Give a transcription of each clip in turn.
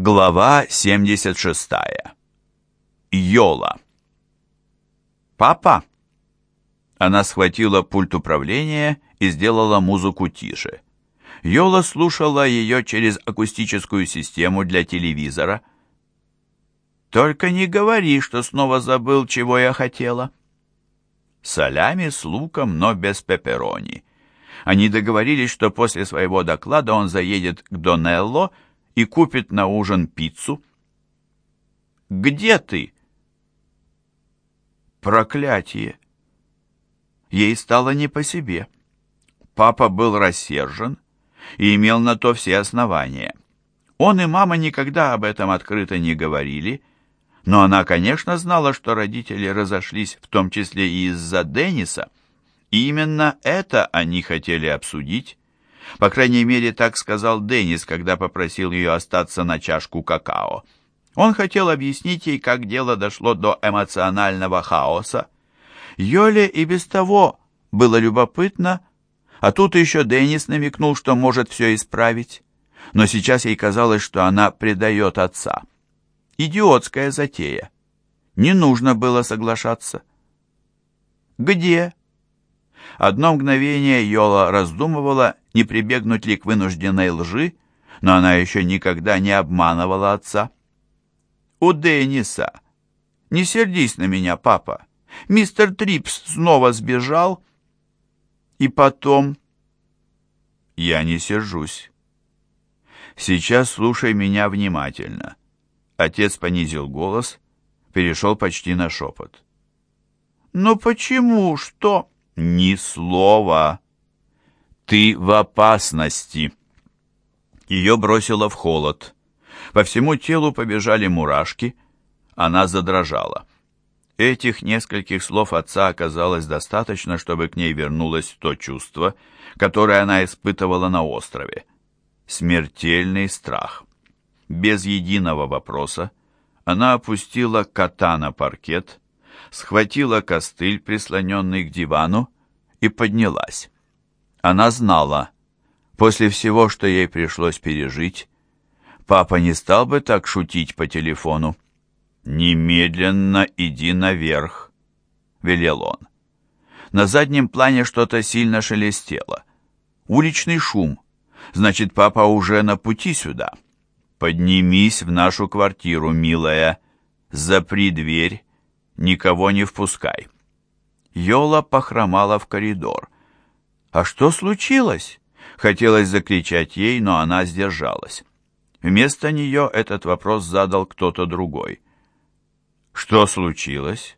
Глава 76. Йола. «Папа!» Она схватила пульт управления и сделала музыку тише. Йола слушала ее через акустическую систему для телевизора. «Только не говори, что снова забыл, чего я хотела». Солями с луком, но без пепперони. Они договорились, что после своего доклада он заедет к Донелло и купит на ужин пиццу. «Где ты?» Проклятие! Ей стало не по себе. Папа был рассержен и имел на то все основания. Он и мама никогда об этом открыто не говорили, но она, конечно, знала, что родители разошлись, в том числе и из-за Денниса. И именно это они хотели обсудить. По крайней мере, так сказал Деннис, когда попросил ее остаться на чашку какао. Он хотел объяснить ей, как дело дошло до эмоционального хаоса. Йоле и без того было любопытно, а тут еще Деннис намекнул, что может все исправить. Но сейчас ей казалось, что она предает отца. Идиотская затея. Не нужно было соглашаться. «Где?» Одно мгновение Йола раздумывала, не прибегнуть ли к вынужденной лжи, но она еще никогда не обманывала отца. «У Денниса! Не сердись на меня, папа! Мистер Трипс снова сбежал!» «И потом...» «Я не сержусь. Сейчас слушай меня внимательно». Отец понизил голос, перешел почти на шепот. «Но почему? Что?» «Ни слова!» «Ты в опасности!» Ее бросило в холод. По всему телу побежали мурашки. Она задрожала. Этих нескольких слов отца оказалось достаточно, чтобы к ней вернулось то чувство, которое она испытывала на острове. Смертельный страх. Без единого вопроса она опустила кота на паркет, схватила костыль, прислоненный к дивану, и поднялась. Она знала, после всего, что ей пришлось пережить, папа не стал бы так шутить по телефону. «Немедленно иди наверх», — велел он. На заднем плане что-то сильно шелестело. Уличный шум. Значит, папа уже на пути сюда. Поднимись в нашу квартиру, милая. Запри дверь. Никого не впускай. Йола похромала в коридор. «А что случилось?» Хотелось закричать ей, но она сдержалась. Вместо нее этот вопрос задал кто-то другой. «Что случилось?»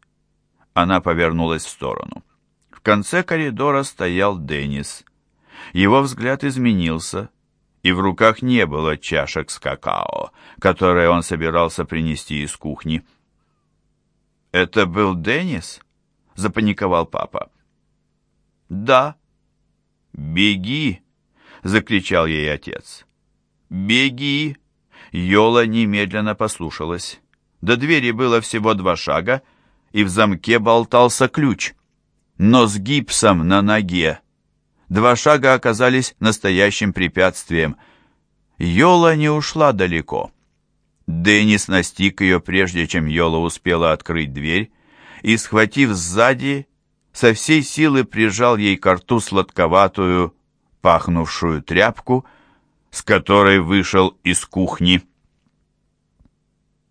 Она повернулась в сторону. В конце коридора стоял Деннис. Его взгляд изменился, и в руках не было чашек с какао, которые он собирался принести из кухни. «Это был Деннис?» — запаниковал папа. «Да», «Беги!» — закричал ей отец. «Беги!» Йола немедленно послушалась. До двери было всего два шага, и в замке болтался ключ. Но с гипсом на ноге. Два шага оказались настоящим препятствием. Йола не ушла далеко. Деннис настиг ее, прежде чем Йола успела открыть дверь, и, схватив сзади, со всей силы прижал ей к рту сладковатую, пахнувшую тряпку, с которой вышел из кухни.